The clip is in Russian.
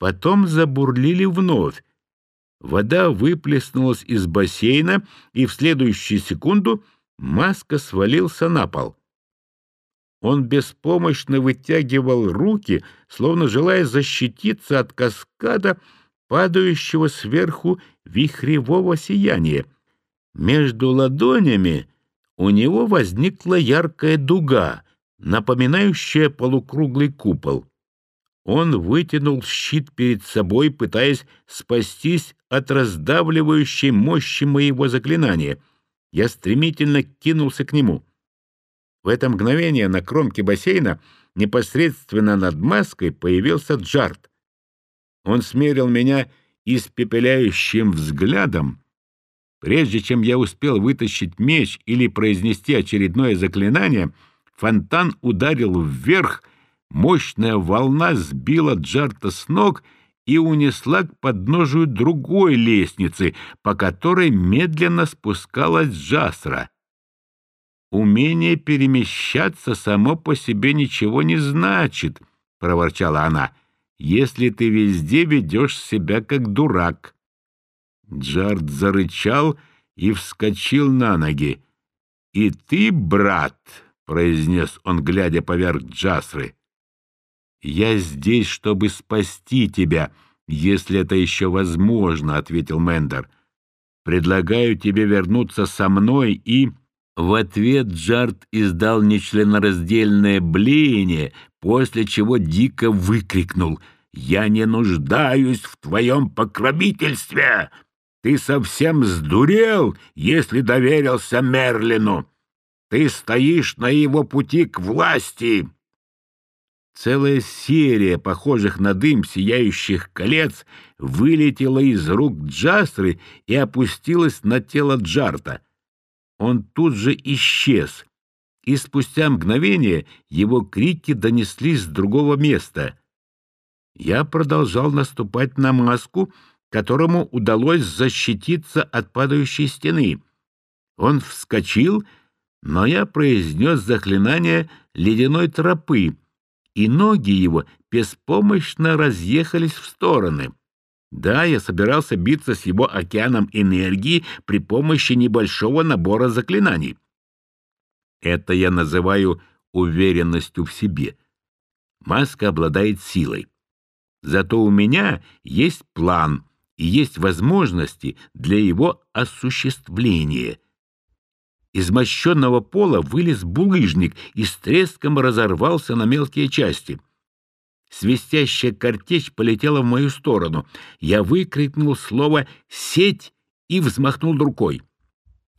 потом забурлили вновь. Вода выплеснулась из бассейна, и в следующую секунду маска свалился на пол. Он беспомощно вытягивал руки, словно желая защититься от каскада, падающего сверху вихревого сияния. Между ладонями у него возникла яркая дуга, напоминающая полукруглый купол. Он вытянул щит перед собой, пытаясь спастись от раздавливающей мощи моего заклинания. Я стремительно кинулся к нему. В это мгновение на кромке бассейна, непосредственно над маской, появился Джарт. Он смерил меня испепеляющим взглядом. Прежде чем я успел вытащить меч или произнести очередное заклинание, фонтан ударил вверх, мощная волна сбила Джарта с ног и унесла к подножию другой лестницы, по которой медленно спускалась Джасра. «Умение перемещаться само по себе ничего не значит», — проворчала она если ты везде ведешь себя как дурак. Джард зарычал и вскочил на ноги. — И ты, брат, — произнес он, глядя поверх Джасры, — я здесь, чтобы спасти тебя, если это еще возможно, — ответил Мендер. — Предлагаю тебе вернуться со мной и... В ответ Джард издал нечленораздельное блеяние, после чего дико выкрикнул «Я не нуждаюсь в твоем покровительстве! Ты совсем сдурел, если доверился Мерлину! Ты стоишь на его пути к власти!» Целая серия похожих на дым сияющих колец вылетела из рук Джастры и опустилась на тело Джарта. Он тут же исчез, и спустя мгновение его крики донеслись с другого места. Я продолжал наступать на маску, которому удалось защититься от падающей стены. Он вскочил, но я произнес заклинание ледяной тропы, и ноги его беспомощно разъехались в стороны. Да, я собирался биться с его океаном энергии при помощи небольшого набора заклинаний. Это я называю уверенностью в себе. Маска обладает силой. Зато у меня есть план и есть возможности для его осуществления. Из мощенного пола вылез булыжник и с треском разорвался на мелкие части. Свистящая картечь полетела в мою сторону. Я выкрикнул слово «сеть» и взмахнул рукой.